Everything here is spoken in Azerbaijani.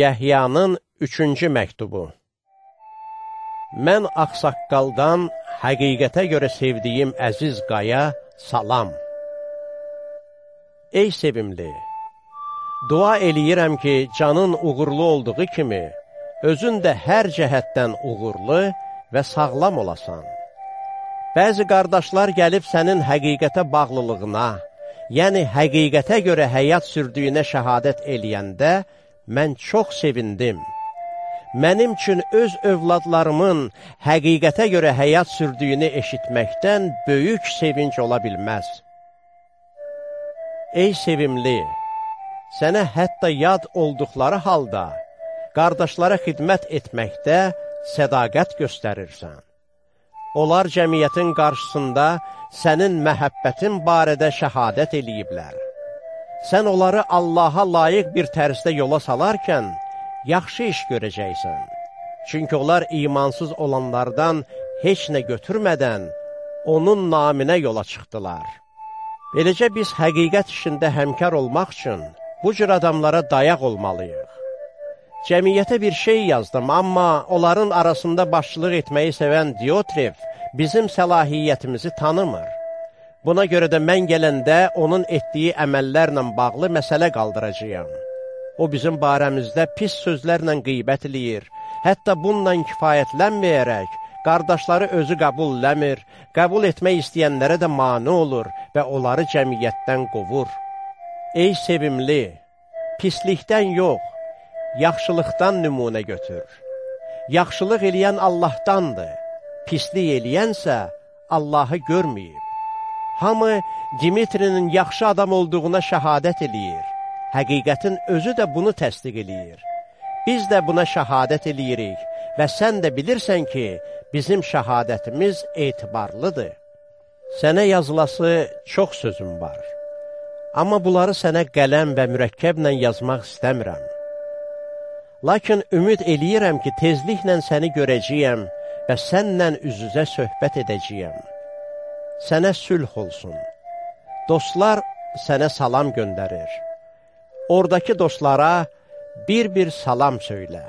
Yəhyanın üçüncü məktubu Mən axsaqqaldan həqiqətə görə sevdiyim əziz qaya, salam. Ey sevimli, dua eləyirəm ki, canın uğurlu olduğu kimi, özün də hər cəhətdən uğurlu və sağlam olasan. Bəzi qardaşlar gəlib sənin həqiqətə bağlılığına, yəni həqiqətə görə həyat sürdüyünə şəhadət eləyəndə, mən çox sevindim. Mənim üçün öz övladlarımın həqiqətə görə həyat sürdüyünü eşitməkdən böyük sevinç ola bilməz. Ey sevimli, sənə hətta yad olduqları halda, qardaşlara xidmət etməkdə sədaqət göstərirsən. Onlar cəmiyyətin qarşısında sənin məhəbbətin barədə şəhadət eləyiblər sən onları Allaha layiq bir tərzdə yola salarkən, yaxşı iş görəcəksən. Çünki onlar imansız olanlardan heç nə götürmədən, onun naminə yola çıxdılar. Beləcə biz həqiqət işində həmkar olmaq üçün bu cür adamlara dayaq olmalıyıq. Cəmiyyətə bir şey yazdım, amma onların arasında başçılıq etməyi sevən Diotrev bizim səlahiyyətimizi tanımır. Buna görə də mən gələndə onun etdiyi əməllərlə bağlı məsələ qaldıracağam. O bizim barəmizdə pis sözlərlə qeybət eləyir, hətta bununla kifayətlənməyərək, qardaşları özü qəbulləmir, qəbul etmək istəyənlərə də mani olur və onları cəmiyyətdən qovur. Ey sevimli, pislikdən yox, yaxşılıqdan nümunə götür. Yaxşılıq eləyən Allahdandır, pislik eləyənsə Allahı görməyib. Hamı Dimitrinin yaxşı adam olduğuna şəhadət eləyir. Həqiqətin özü də bunu təsdiq eləyir. Biz də buna şəhadət eləyirik və sən də bilirsən ki, bizim şəhadətimiz etibarlıdır. Sənə yazılası çox sözüm var. Amma bunları sənə qələm və mürəkkəblə yazmaq istəmirəm. Lakin ümid eləyirəm ki, tezliklə səni görəcəyəm və sənlə üz-üzə söhbət edəcəyəm sənə sülh olsun. Dostlar sənə salam göndərir. Oradakı dostlara bir-bir salam söylə.